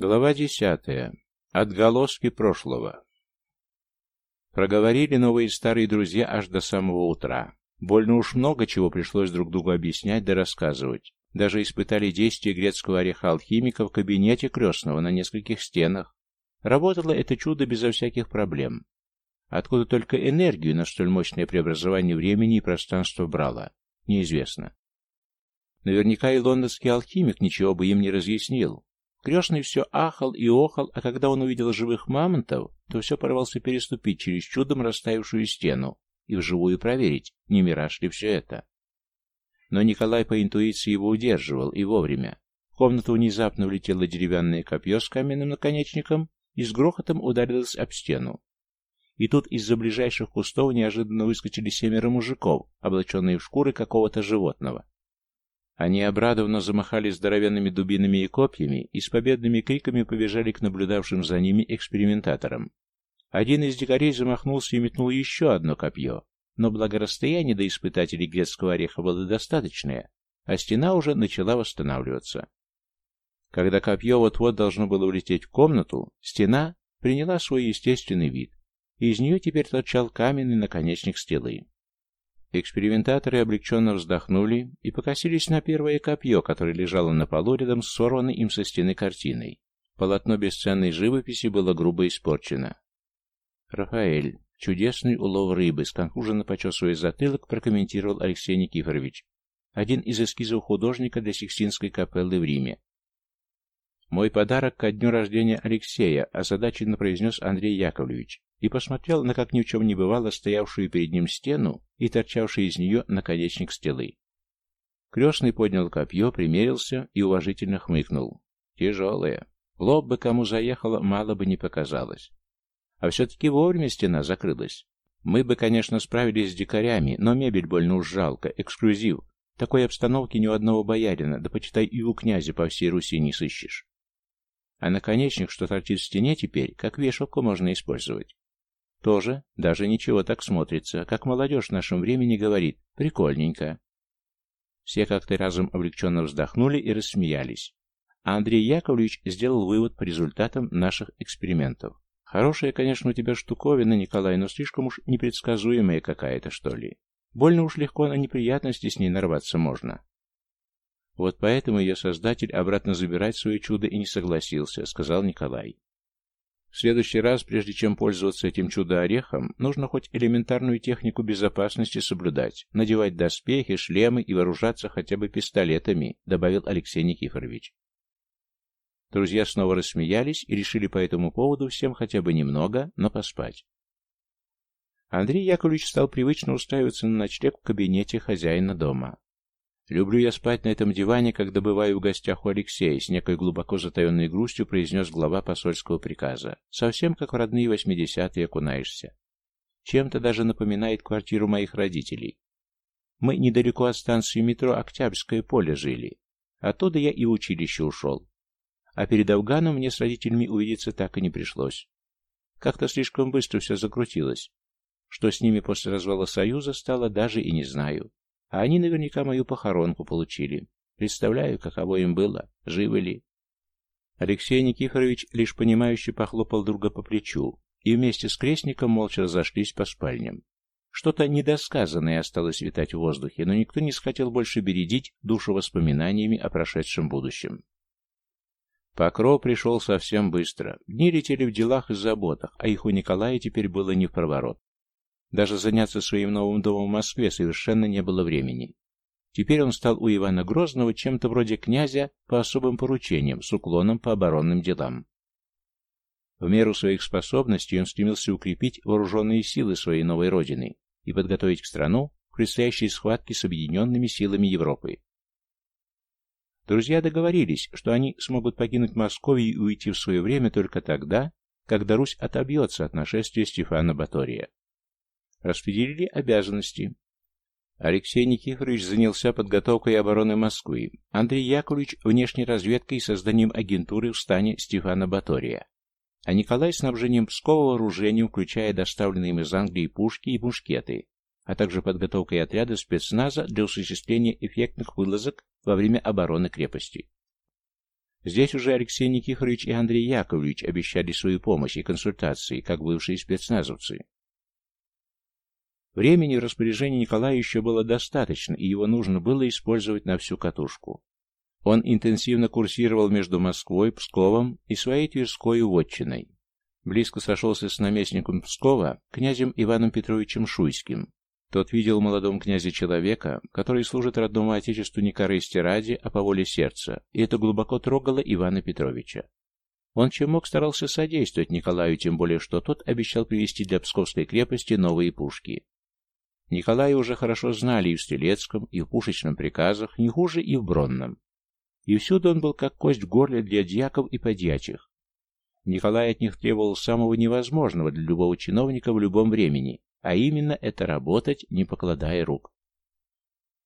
Глава десятая. Отголоски прошлого. Проговорили новые и старые друзья аж до самого утра. Больно уж много чего пришлось друг другу объяснять да рассказывать. Даже испытали действие грецкого ореха алхимика в кабинете крестного на нескольких стенах. Работало это чудо безо всяких проблем. Откуда только энергию на столь мощное преобразование времени и пространства брало, неизвестно. Наверняка и лондонский алхимик ничего бы им не разъяснил, Крестный все ахал и охал, а когда он увидел живых мамонтов, то все порвался переступить через чудом растаявшую стену и вживую проверить, не мираж ли все это. Но Николай по интуиции его удерживал, и вовремя. В комнату внезапно влетело деревянное копье с каменным наконечником и с грохотом ударилось об стену. И тут из-за ближайших кустов неожиданно выскочили семеро мужиков, облаченные в шкуры какого-то животного. Они обрадованно замахали здоровенными дубинами и копьями и с победными криками побежали к наблюдавшим за ними экспериментаторам. Один из дикарей замахнулся и метнул еще одно копье, но благо расстояние до испытателей грецкого ореха было достаточное, а стена уже начала восстанавливаться. Когда копье вот-вот должно было улететь в комнату, стена приняла свой естественный вид, и из нее теперь торчал каменный наконечник стелы. Экспериментаторы облегченно вздохнули и покосились на первое копье, которое лежало на полу рядом с сорванной им со стены картиной. Полотно бесценной живописи было грубо испорчено. «Рафаэль, чудесный улов рыбы», — сконфуженно почесывая затылок, прокомментировал Алексей Никифорович. Один из эскизов художника для Сикстинской капеллы в Риме. «Мой подарок ко дню рождения Алексея», — озадаченно произнес Андрей Яковлевич и посмотрел на как ни в чем не бывало стоявшую перед ним стену и торчавший из нее наконечник стелы. Крестный поднял копье, примерился и уважительно хмыкнул. Тяжелое. Лоб бы кому заехало, мало бы не показалось. А все-таки вовремя стена закрылась. Мы бы, конечно, справились с дикарями, но мебель больно уж жалко, эксклюзив. Такой обстановки ни у одного боярина, да почитай и у князя по всей Руси не сыщешь. А наконечник, что торчит в стене теперь, как вешалку можно использовать. Тоже даже ничего так смотрится, как молодежь в нашем времени говорит. Прикольненько. Все как-то разом облегченно вздохнули и рассмеялись. А Андрей Яковлевич сделал вывод по результатам наших экспериментов. Хорошая, конечно, у тебя штуковина, Николай, но слишком уж непредсказуемая какая-то, что ли. Больно уж легко на неприятности с ней нарваться можно. Вот поэтому ее создатель обратно забирать свое чудо и не согласился, сказал Николай. В следующий раз, прежде чем пользоваться этим чудо-орехом, нужно хоть элементарную технику безопасности соблюдать, надевать доспехи, шлемы и вооружаться хотя бы пистолетами, добавил Алексей Никифорович. Друзья снова рассмеялись и решили по этому поводу всем хотя бы немного, но поспать. Андрей Яковлевич стал привычно устраиваться на ночлег в кабинете хозяина дома. «Люблю я спать на этом диване, когда бываю в гостях у Алексея», с некой глубоко затаенной грустью произнес глава посольского приказа. «Совсем как в родные восьмидесятые окунаешься. Чем-то даже напоминает квартиру моих родителей. Мы недалеко от станции метро Октябрьское поле жили. Оттуда я и в училище ушел. А перед Афганом мне с родителями увидеться так и не пришлось. Как-то слишком быстро все закрутилось. Что с ними после развала Союза стало, даже и не знаю. А они наверняка мою похоронку получили. Представляю, каково им было, живы ли. Алексей Никифорович лишь понимающе похлопал друга по плечу, и вместе с крестником молча разошлись по спальням. Что-то недосказанное осталось витать в воздухе, но никто не захотел больше бередить душу воспоминаниями о прошедшем будущем. Покров пришел совсем быстро. Дни летели в делах и заботах, а их у Николая теперь было не в проворот. Даже заняться своим новым домом в Москве совершенно не было времени. Теперь он стал у Ивана Грозного чем-то вроде князя по особым поручениям, с уклоном по оборонным делам. В меру своих способностей он стремился укрепить вооруженные силы своей новой родины и подготовить к страну к предстоящей схватке с объединенными силами Европы. Друзья договорились, что они смогут покинуть Московию и уйти в свое время только тогда, когда Русь отобьется от нашествия Стефана Батория. Распределили обязанности. Алексей Никифорович занялся подготовкой обороны Москвы, Андрей Яковлевич – внешней разведкой и созданием агентуры в стане Стефана Батория, а Николай – снабжением Пскова вооружением, включая доставленные им из Англии пушки и мушкеты, а также подготовкой отряда спецназа для осуществления эффектных вылазок во время обороны крепости. Здесь уже Алексей Никифорович и Андрей Яковлевич обещали свою помощь и консультации, как бывшие спецназовцы. Времени в распоряжении Николая еще было достаточно, и его нужно было использовать на всю катушку. Он интенсивно курсировал между Москвой, Псковом и своей Тверской вотчиной. Близко сошелся с наместником Пскова, князем Иваном Петровичем Шуйским. Тот видел в молодом князе человека, который служит родному отечеству не корысти ради, а по воле сердца, и это глубоко трогало Ивана Петровича. Он чем мог старался содействовать Николаю, тем более что тот обещал привезти для Псковской крепости новые пушки. Николая уже хорошо знали и в стрелецком, и в пушечном приказах, не хуже и в бронном. И всюду он был как кость в горле для дьяков и подьячих. Николай от них требовал самого невозможного для любого чиновника в любом времени, а именно это работать, не покладая рук.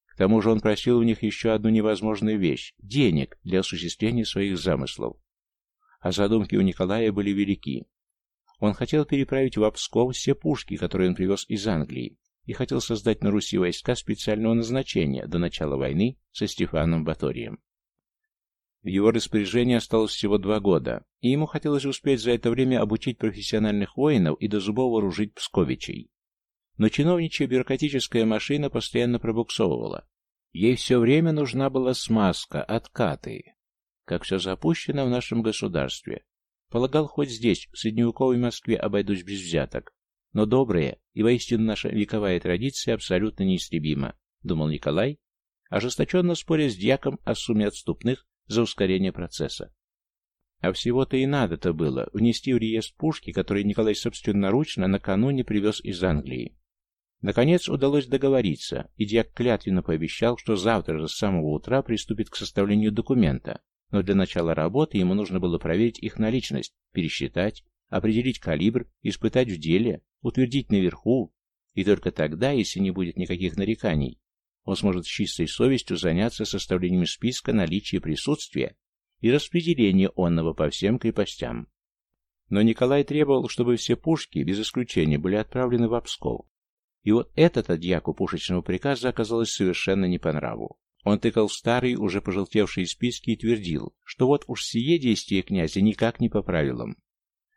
К тому же он просил у них еще одну невозможную вещь – денег для осуществления своих замыслов. А задумки у Николая были велики. Он хотел переправить в Псков все пушки, которые он привез из Англии, и хотел создать на Руси войска специального назначения до начала войны со Стефаном Баторием. В его распоряжении осталось всего два года, и ему хотелось успеть за это время обучить профессиональных воинов и до зубов вооружить псковичей. Но чиновничья бюрократическая машина постоянно пробуксовывала. Ей все время нужна была смазка, откаты. Как все запущено в нашем государстве. Полагал, хоть здесь, в средневековой Москве, обойдусь без взяток. Но добрая и воистину наша вековая традиция абсолютно неистребима, думал Николай, ожесточенно споря с дьяком о сумме отступных за ускорение процесса. А всего-то и надо-то было внести в реестр пушки, которые Николай собственноручно накануне привез из Англии. Наконец удалось договориться, и дьяк клятвенно пообещал, что завтра же с самого утра приступит к составлению документа, но для начала работы ему нужно было проверить их наличность, пересчитать, определить калибр, испытать в деле, утвердить наверху, и только тогда, если не будет никаких нареканий, он сможет с чистой совестью заняться составлением списка наличия присутствия и распределения онного по всем крепостям. Но Николай требовал, чтобы все пушки, без исключения, были отправлены в Псков. И вот этот дьяку пушечного приказа оказалось совершенно не по нраву. Он тыкал в старые, уже пожелтевшие списки и твердил, что вот уж сие действие князя никак не по правилам.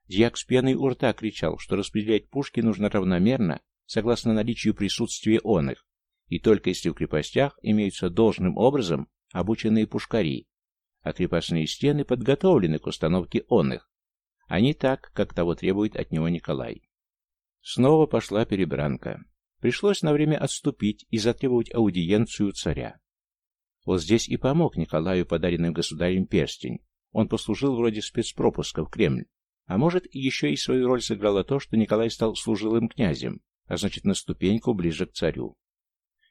Дьяк с пеной у рта кричал, что распределять пушки нужно равномерно, согласно наличию присутствия он их, и только если в крепостях имеются должным образом обученные пушкари, а крепостные стены подготовлены к установке он их, а не так, как того требует от него Николай. Снова пошла перебранка. Пришлось на время отступить и затребовать аудиенцию царя. Вот здесь и помог Николаю подаренным государем перстень. Он послужил вроде спецпропуска в Кремль. А может, еще и свою роль сыграло то, что Николай стал служилым князем, а значит, на ступеньку ближе к царю.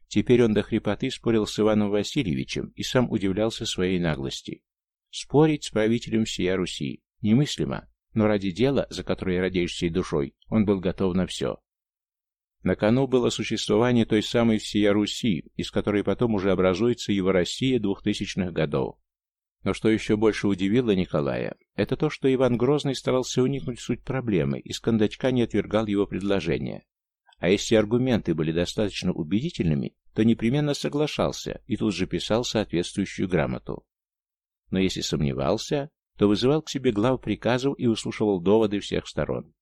Теперь он до хрипоты спорил с Иваном Васильевичем и сам удивлялся своей наглости. Спорить с правителем всея Руси немыслимо, но ради дела, за которое радеешь всей душой, он был готов на все. На кону было существование той самой всея Руси, из которой потом уже образуется его Россия двухтысячных годов. Но что еще больше удивило Николая, это то, что Иван Грозный старался уникнуть суть проблемы и с кондачка не отвергал его предложение. А если аргументы были достаточно убедительными, то непременно соглашался и тут же писал соответствующую грамоту. Но если сомневался, то вызывал к себе глав приказов и выслушивал доводы всех сторон.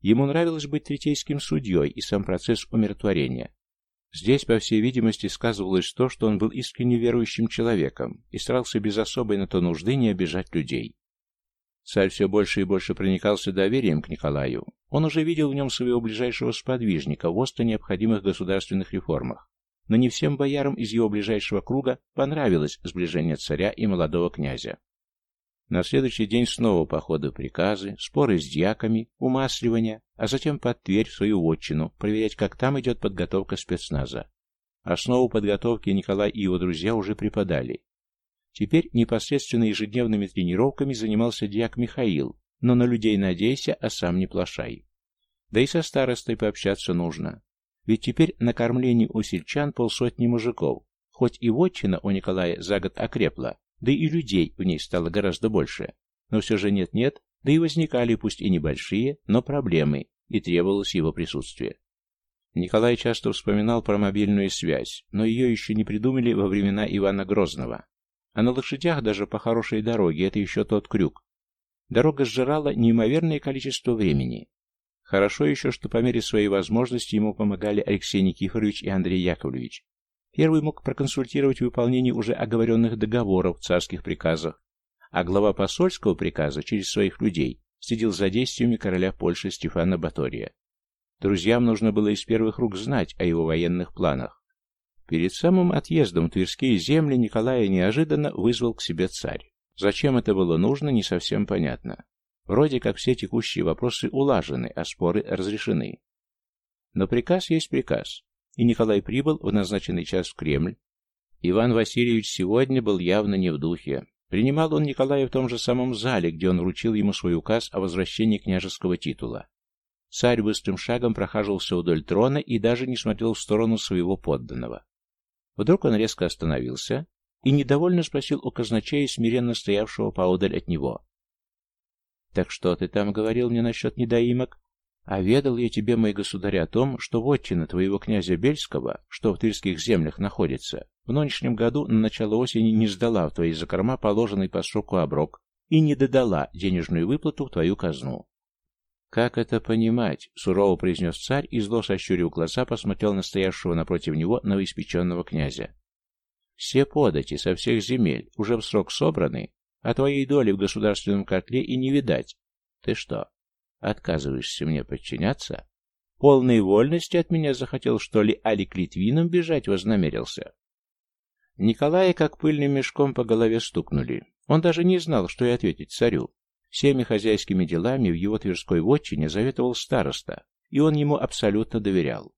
Ему нравилось быть третейским судьей и сам процесс умиротворения. Здесь, по всей видимости, сказывалось то, что он был искренне верующим человеком и старался без особой на то нужды не обижать людей. Царь все больше и больше проникался доверием к Николаю. Он уже видел в нем своего ближайшего сподвижника в остро необходимых государственных реформах но не всем боярам из его ближайшего круга понравилось сближение царя и молодого князя. На следующий день снова походы приказы, споры с дьяками, умасливания, а затем под Тверь в свою вотчину, проверять, как там идет подготовка спецназа. Основу подготовки Николай и его друзья уже преподали. Теперь непосредственно ежедневными тренировками занимался дьяк Михаил, но на людей надейся, а сам не плашай. Да и со старостой пообщаться нужно. Ведь теперь на кормлении у сельчан полсотни мужиков. Хоть и вотчина у Николая за год окрепла, да и людей в ней стало гораздо больше. Но все же нет-нет, да и возникали пусть и небольшие, но проблемы, и требовалось его присутствие. Николай часто вспоминал про мобильную связь, но ее еще не придумали во времена Ивана Грозного. А на лошадях даже по хорошей дороге это еще тот крюк. Дорога сжирала неимоверное количество времени. Хорошо еще, что по мере своей возможности ему помогали Алексей Никифорович и Андрей Яковлевич. Первый мог проконсультировать выполнение уже оговоренных договоров, царских приказах, а глава посольского приказа через своих людей следил за действиями короля Польши Стефана Батория. Друзьям нужно было из первых рук знать о его военных планах. Перед самым отъездом в Тверские земли Николая неожиданно вызвал к себе царь. Зачем это было нужно, не совсем понятно. Вроде как все текущие вопросы улажены, а споры разрешены. Но приказ есть приказ, и Николай прибыл в назначенный час в Кремль. Иван Васильевич сегодня был явно не в духе. Принимал он Николая в том же самом зале, где он вручил ему свой указ о возвращении княжеского титула. Царь быстрым шагом прохаживался вдоль трона и даже не смотрел в сторону своего подданного. Вдруг он резко остановился и недовольно спросил у казначея, смиренно стоявшего поодаль от него. «Так что ты там говорил мне насчет недоимок?» «А ведал я тебе, мой государь, о том, что вотчина твоего князя Бельского, что в тырских землях находится, в нынешнем году на начало осени не сдала в твои закорма положенный по сроку оброк и не додала денежную выплату в твою казну». «Как это понимать?» — сурово произнес царь и, зло сощурив глаза, посмотрел на стоявшего напротив него новоиспеченного князя. «Все подати со всех земель уже в срок собраны, а твоей доли в государственном котле и не видать. Ты что, отказываешься мне подчиняться? Полной вольности от меня захотел, что ли, али к Литвинам бежать вознамерился?» Николая как пыльным мешком по голове стукнули. Он даже не знал, что и ответить царю. Всеми хозяйскими делами в его Тверской вотчине заветовал староста, и он ему абсолютно доверял.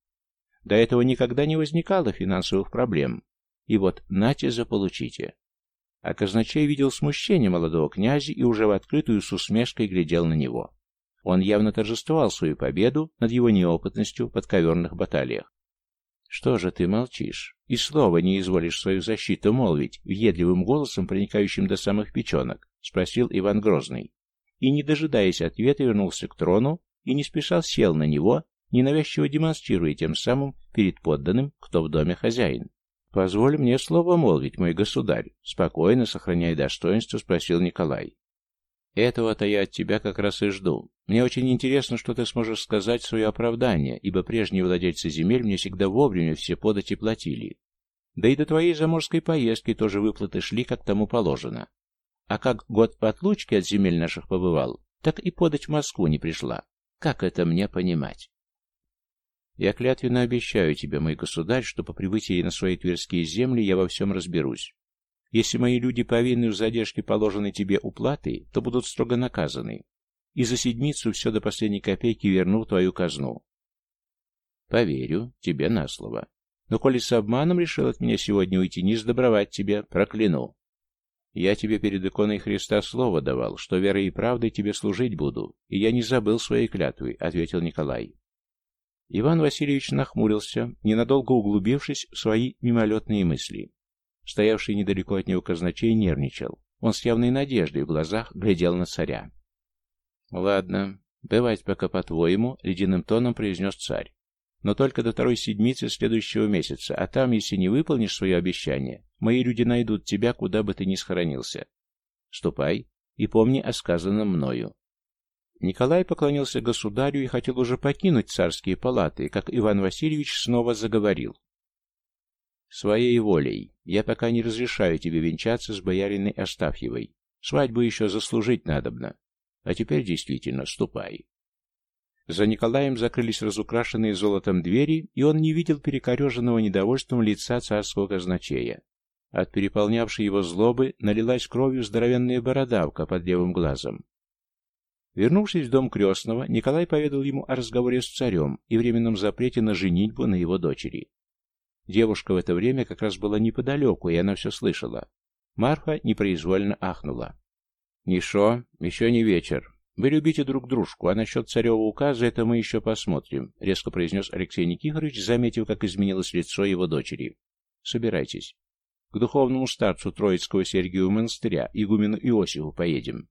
До этого никогда не возникало финансовых проблем. И вот нате заполучите. А казначей видел смущение молодого князя и уже в открытую с усмешкой глядел на него. Он явно торжествовал свою победу над его неопытностью в подковерных баталиях. «Что же ты молчишь? И слова не изволишь свою защиту молвить, въедливым голосом, проникающим до самых печенок?» — спросил Иван Грозный. И, не дожидаясь ответа, вернулся к трону и не спеша сел на него, ненавязчиво демонстрируя тем самым перед подданным, кто в доме хозяин. «Позволь мне слово молвить, мой государь», — спокойно, сохраняя достоинство, спросил Николай. «Этого-то я от тебя как раз и жду. Мне очень интересно, что ты сможешь сказать свое оправдание, ибо прежние владельцы земель мне всегда вовремя все подати платили. Да и до твоей заморской поездки тоже выплаты шли, как тому положено. А как год в отлучке от земель наших побывал, так и подать в Москву не пришла. Как это мне понимать?» Я клятвенно обещаю тебе, мой государь, что по прибытии на свои тверские земли я во всем разберусь. Если мои люди повинны в задержке положенной тебе уплаты, то будут строго наказаны. И за седмицу все до последней копейки верну в твою казну. Поверю тебе на слово. Но коли с обманом решил от меня сегодня уйти, не сдобровать тебе, прокляну. Я тебе перед иконой Христа слово давал, что верой и правдой тебе служить буду, и я не забыл своей клятвы, — ответил Николай. Иван Васильевич нахмурился, ненадолго углубившись в свои мимолетные мысли. Стоявший недалеко от него казначей нервничал. Он с явной надеждой в глазах глядел на царя. «Ладно, бывать пока по-твоему», — ледяным тоном произнес царь. «Но только до второй седмицы следующего месяца, а там, если не выполнишь свое обещание, мои люди найдут тебя, куда бы ты ни схоронился. Ступай и помни о сказанном мною. Николай поклонился государю и хотел уже покинуть царские палаты, как Иван Васильевич снова заговорил. «Своей волей. Я пока не разрешаю тебе венчаться с бояриной Остафьевой. Свадьбу еще заслужить надобно. А теперь действительно ступай». За Николаем закрылись разукрашенные золотом двери, и он не видел перекореженного недовольством лица царского казначея. От переполнявшей его злобы налилась кровью здоровенная бородавка под левым глазом. Вернувшись в дом крестного, Николай поведал ему о разговоре с царем и временном запрете на женитьбу на его дочери. Девушка в это время как раз была неподалеку, и она все слышала. Марфа непроизвольно ахнула. «Нишо, еще не вечер. Вы любите друг дружку, а насчет царева указа это мы еще посмотрим», — резко произнес Алексей Никифорович, заметив, как изменилось лицо его дочери. «Собирайтесь. К духовному старцу Троицкого Сергию монастыря, игумену Иосифу, поедем.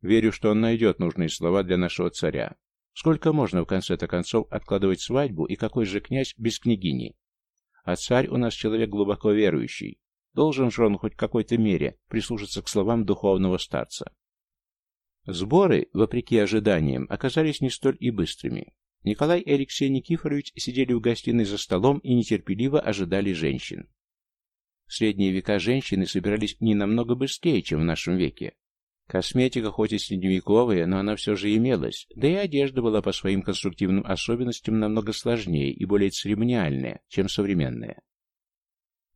Верю, что он найдет нужные слова для нашего царя. Сколько можно в конце-то концов откладывать свадьбу, и какой же князь без княгини? А царь у нас человек глубоко верующий. Должен же он хоть в какой-то мере прислушаться к словам духовного старца. Сборы, вопреки ожиданиям, оказались не столь и быстрыми. Николай и Алексей Никифорович сидели в гостиной за столом и нетерпеливо ожидали женщин. В средние века женщины собирались не намного быстрее, чем в нашем веке. Косметика хоть и средневековая, но она все же имелась, да и одежда была по своим конструктивным особенностям намного сложнее и более церемониальная, чем современная.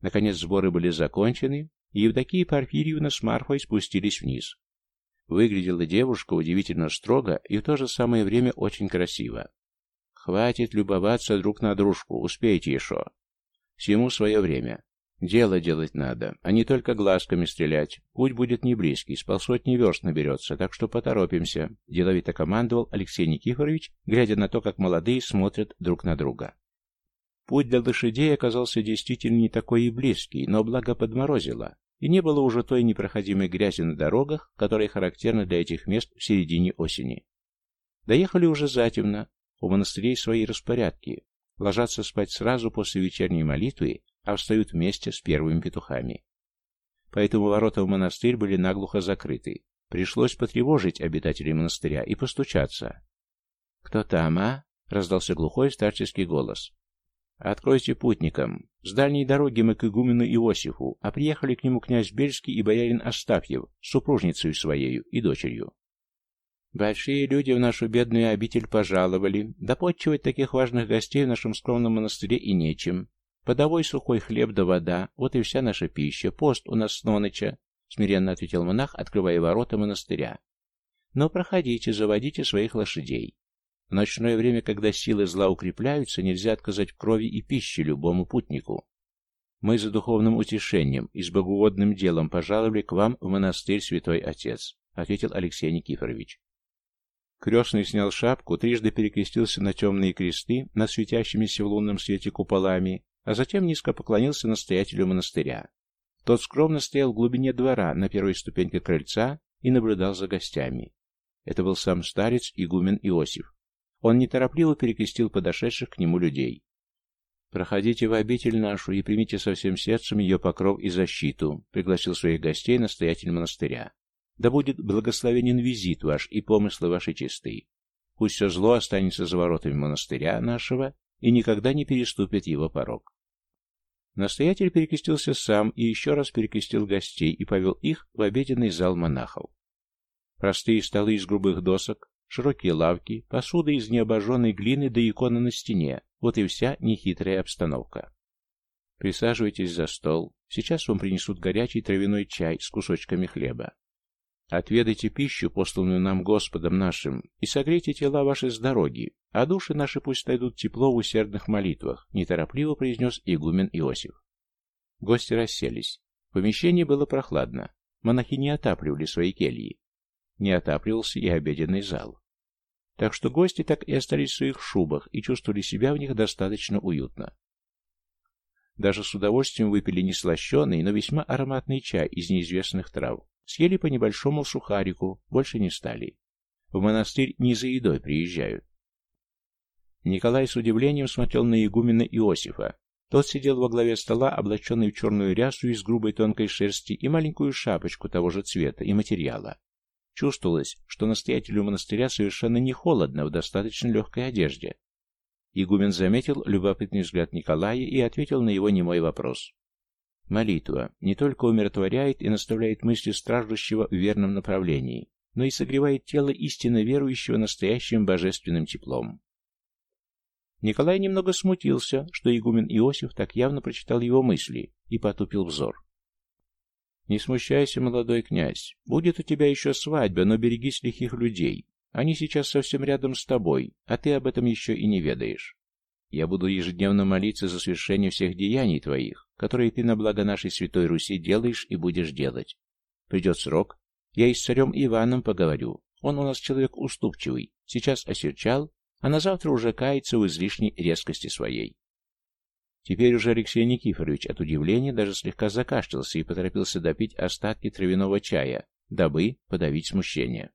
Наконец сборы были закончены, и Евдокия Порфирьевна с Марфой спустились вниз. Выглядела девушка удивительно строго и в то же самое время очень красиво. Хватит любоваться друг на дружку, успейте еще. Всему свое время. Дело делать надо, а не только глазками стрелять. Путь будет не близкий, с полсотни верст наберется, так что поторопимся», — деловито командовал Алексей Никифорович, глядя на то, как молодые смотрят друг на друга. Путь для лошадей оказался действительно не такой и близкий, но благо подморозило, и не было уже той непроходимой грязи на дорогах, которая характерна для этих мест в середине осени. Доехали уже затемно, у монастырей свои распорядки, ложатся спать сразу после вечерней молитвы а встают вместе с первыми петухами. Поэтому ворота в монастырь были наглухо закрыты. Пришлось потревожить обитателей монастыря и постучаться. «Кто там, а?» — раздался глухой старческий голос. «Откройте путникам. С дальней дороги мы к игумену Иосифу, а приехали к нему князь Бельский и боярин Остафьев с супружницей своею и дочерью. Большие люди в нашу бедную обитель пожаловали, да подчивать таких важных гостей в нашем скромном монастыре и нечем. Подовой сухой хлеб да вода, вот и вся наша пища, пост у нас с ноныча, смиренно ответил монах, открывая ворота монастыря. Но проходите, заводите своих лошадей. В ночное время, когда силы зла укрепляются, нельзя отказать крови и пище любому путнику. Мы за духовным утешением и с богоугодным делом пожаловали к вам в монастырь, святой отец, ответил Алексей Никифорович. Крестный снял шапку, трижды перекрестился на темные кресты, над светящимися в лунном свете куполами, а затем низко поклонился настоятелю монастыря. Тот скромно стоял в глубине двора на первой ступеньке крыльца и наблюдал за гостями. Это был сам старец, игумен Иосиф. Он неторопливо перекрестил подошедших к нему людей. «Проходите в обитель нашу и примите со всем сердцем ее покров и защиту», пригласил своих гостей настоятель монастыря. «Да будет благословенен визит ваш и помыслы ваши чистые. Пусть все зло останется за воротами монастыря нашего и никогда не переступит его порог». Настоятель перекрестился сам и еще раз перекрестил гостей и повел их в обеденный зал монахов. Простые столы из грубых досок, широкие лавки, посуда из необожженной глины да икона на стене. Вот и вся нехитрая обстановка. Присаживайтесь за стол. Сейчас вам принесут горячий травяной чай с кусочками хлеба. Отведайте пищу, посланную нам Господом нашим, и согрейте тела ваши с дороги, а души наши пусть найдут тепло в усердных молитвах, неторопливо произнес игумен Иосиф. Гости расселись. В помещении было прохладно. Монахи не отапливали свои кельи. Не отапливался и обеденный зал. Так что гости так и остались в своих шубах и чувствовали себя в них достаточно уютно. Даже с удовольствием выпили не слащеный, но весьма ароматный чай из неизвестных трав. Съели по небольшому сухарику, больше не стали. В монастырь не за едой приезжают. Николай с удивлением смотрел на игумена Иосифа. Тот сидел во главе стола, облаченный в черную рясу из грубой тонкой шерсти и маленькую шапочку того же цвета и материала. Чувствовалось, что настоятелю монастыря совершенно не холодно в достаточно легкой одежде. Игумен заметил любопытный взгляд Николая и ответил на его немой вопрос. Молитва не только умиротворяет и наставляет мысли страждущего в верном направлении, но и согревает тело истинно верующего настоящим божественным теплом. Николай немного смутился, что игумен Иосиф так явно прочитал его мысли и потупил взор. «Не смущайся, молодой князь. Будет у тебя еще свадьба, но берегись лихих людей. Они сейчас совсем рядом с тобой, а ты об этом еще и не ведаешь. Я буду ежедневно молиться за совершение всех деяний твоих, которые ты на благо нашей Святой Руси делаешь и будешь делать. Придет срок, я и с царем Иваном поговорю. Он у нас человек уступчивый, сейчас осерчал, а на завтра уже кается в излишней резкости своей. Теперь уже Алексей Никифорович от удивления даже слегка закашлялся и поторопился допить остатки травяного чая, дабы подавить смущение.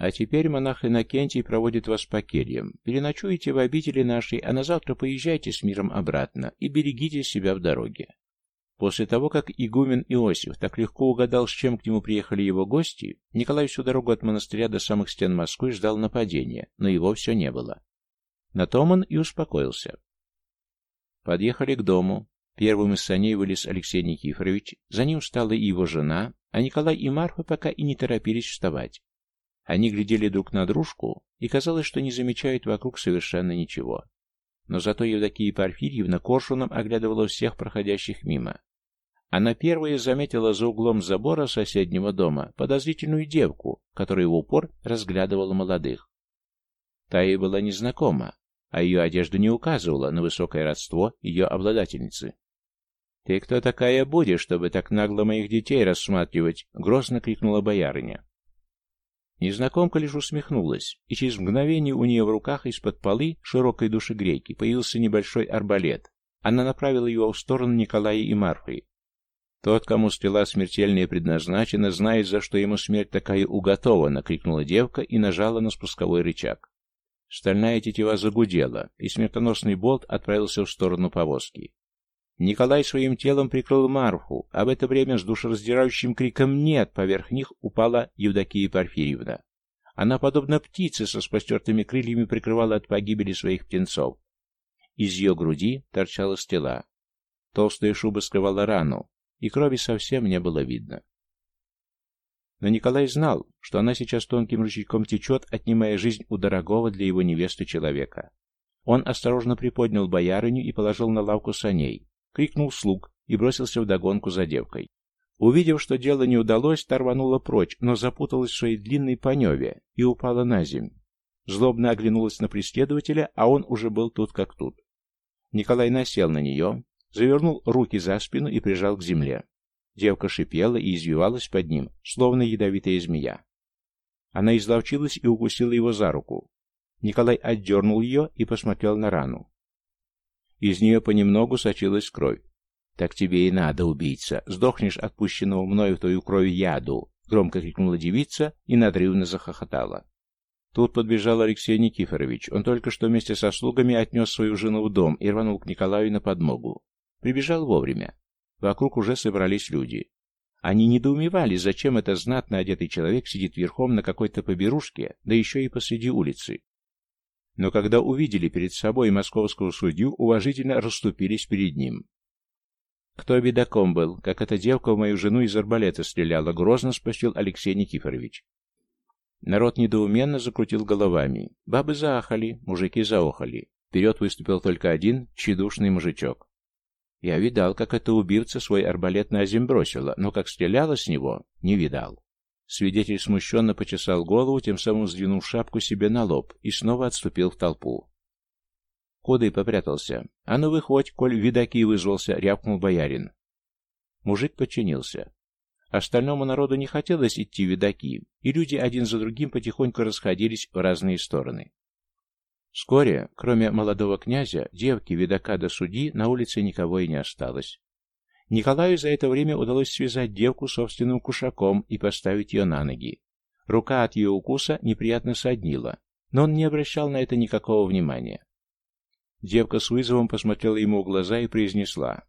А теперь монах Иннокентий проводит вас по кельям. Переночуете в обители нашей, а на завтра поезжайте с миром обратно и берегите себя в дороге. После того, как игумен Иосиф так легко угадал, с чем к нему приехали его гости, Николай всю дорогу от монастыря до самых стен Москвы ждал нападения, но его все не было. На том он и успокоился. Подъехали к дому. Первым из саней вылез Алексей Никифорович, за ним встала и его жена, а Николай и Марфа пока и не торопились вставать. Они глядели друг на дружку, и казалось, что не замечают вокруг совершенно ничего. Но зато Евдокия Порфирьевна коршуном оглядывала всех проходящих мимо. Она первая заметила за углом забора соседнего дома подозрительную девку, которая в упор разглядывала молодых. Та ей была незнакома, а ее одежда не указывала на высокое родство ее обладательницы. «Ты кто такая будешь, чтобы так нагло моих детей рассматривать?» — грозно крикнула боярыня. Незнакомка лишь усмехнулась, и через мгновение у нее в руках из-под полы широкой душегрейки появился небольшой арбалет. Она направила его в сторону Николая и Марфы, «Тот, кому стрела смертельная предназначена, знает, за что ему смерть такая уготована!» — крикнула девка и нажала на спусковой рычаг. Стальная тетива загудела, и смертоносный болт отправился в сторону повозки. Николай своим телом прикрыл Марфу, а в это время с душераздирающим криком «нет» поверх них упала Евдокия Порфирьевна. Она, подобно птице со спостертыми крыльями, прикрывала от погибели своих птенцов. Из ее груди торчала стела. Толстая шуба скрывала рану, и крови совсем не было видно. Но Николай знал, что она сейчас тонким ручейком течет, отнимая жизнь у дорогого для его невесты человека. Он осторожно приподнял боярыню и положил на лавку саней, крикнул слуг и бросился вдогонку за девкой. Увидев, что дело не удалось, та рванула прочь, но запуталась в своей длинной паневе и упала на землю. Злобно оглянулась на преследователя, а он уже был тут как тут. Николай насел на нее, завернул руки за спину и прижал к земле. Девка шипела и извивалась под ним, словно ядовитая змея. Она изловчилась и укусила его за руку. Николай отдернул ее и посмотрел на рану. Из нее понемногу сочилась кровь. «Так тебе и надо, убийца! Сдохнешь отпущенного мною в твою кровь яду!» Громко крикнула девица и надрывно захохотала. Тут подбежал Алексей Никифорович. Он только что вместе со слугами отнес свою жену в дом и рванул к Николаю на подмогу. Прибежал вовремя. Вокруг уже собрались люди. Они недоумевали, зачем этот знатно одетый человек сидит верхом на какой-то поберушке, да еще и посреди улицы. Но когда увидели перед собой московского судью, уважительно расступились перед ним. «Кто бедаком был, как эта девка в мою жену из арбалета стреляла?» — грозно спросил Алексей Никифорович. Народ недоуменно закрутил головами. Бабы заахали, мужики заохали. Вперед выступил только один, тщедушный мужичок. Я видал, как эта убивца свой арбалет на землю бросила, но как стреляла с него, не видал. Свидетель смущенно почесал голову, тем самым сдвинув шапку себе на лоб, и снова отступил в толпу. Куда попрятался. «А ну выходь, коль видаки вызвался», — рявкнул боярин. Мужик подчинился. Остальному народу не хотелось идти видаки, и люди один за другим потихоньку расходились в разные стороны. Вскоре, кроме молодого князя, девки, видака до судьи, на улице никого и не осталось. Николаю за это время удалось связать девку собственным кушаком и поставить ее на ноги. Рука от ее укуса неприятно соднила, но он не обращал на это никакого внимания. Девка с вызовом посмотрела ему в глаза и произнесла.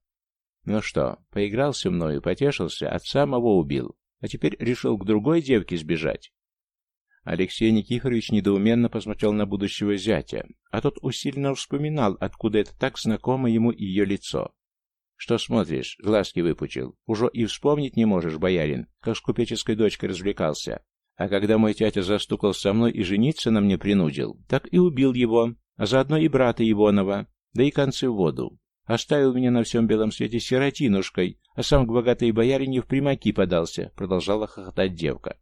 «Ну что, поигрался мною, потешился, отца моего убил, а теперь решил к другой девке сбежать?» Алексей Никифорович недоуменно посмотрел на будущего зятя, а тот усиленно вспоминал, откуда это так знакомо ему ее лицо. «Что смотришь?» — глазки выпучил. «Уже и вспомнить не можешь, боярин, как с купеческой дочкой развлекался. А когда мой тятя застукал со мной и жениться на мне принудил, так и убил его, а заодно и брата Ивонова, да и концы в воду. Оставил меня на всем белом свете сиротинушкой, а сам к богатой боярине в примаки подался», — продолжала хохотать девка.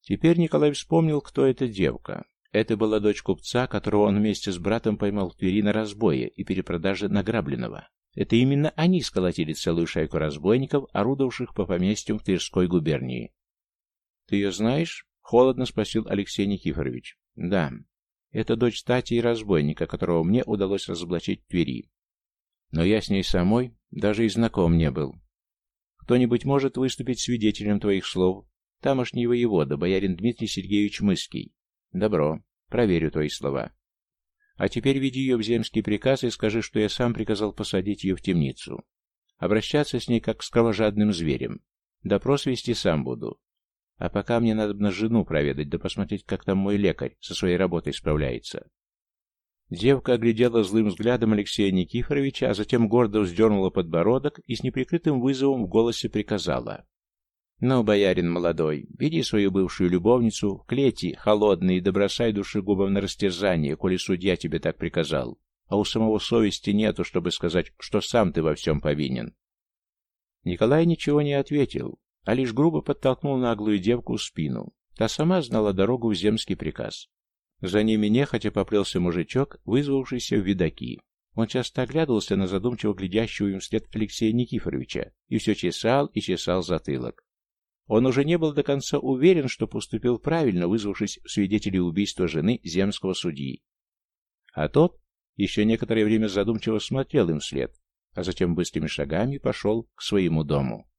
Теперь Николай вспомнил, кто эта девка. Это была дочь купца, которого он вместе с братом поймал в Твери на разбое и перепродаже награбленного. Это именно они сколотили целую шайку разбойников, орудовавших по поместьям в Тверской губернии. «Ты ее знаешь?» — холодно спросил Алексей Никифорович. «Да. Это дочь стати и разбойника, которого мне удалось разоблачить в Твери. Но я с ней самой даже и знаком не был. Кто-нибудь может выступить свидетелем твоих слов?» Тамошний воевода, боярин Дмитрий Сергеевич Мыский. Добро. Проверю твои слова. А теперь веди ее в земский приказ и скажи, что я сам приказал посадить ее в темницу. Обращаться с ней как с кровожадным зверем. Допрос вести сам буду. А пока мне надо на жену проведать, да посмотреть, как там мой лекарь со своей работой справляется. Девка оглядела злым взглядом Алексея Никифоровича, а затем гордо вздернула подбородок и с неприкрытым вызовом в голосе приказала. «Ну, боярин молодой, веди свою бывшую любовницу в клети холодные да бросай душегубом на растерзание, коли судья тебе так приказал, а у самого совести нету, чтобы сказать, что сам ты во всем повинен». Николай ничего не ответил, а лишь грубо подтолкнул наглую девку в спину. Та сама знала дорогу в земский приказ. За ними нехотя поплелся мужичок, вызвавшийся в видаки. Он часто оглядывался на задумчиво глядящего им вслед Алексея Никифоровича и все чесал и чесал затылок. Он уже не был до конца уверен, что поступил правильно, вызвавшись в свидетели убийства жены земского судьи. А тот еще некоторое время задумчиво смотрел им вслед, а затем быстрыми шагами пошел к своему дому.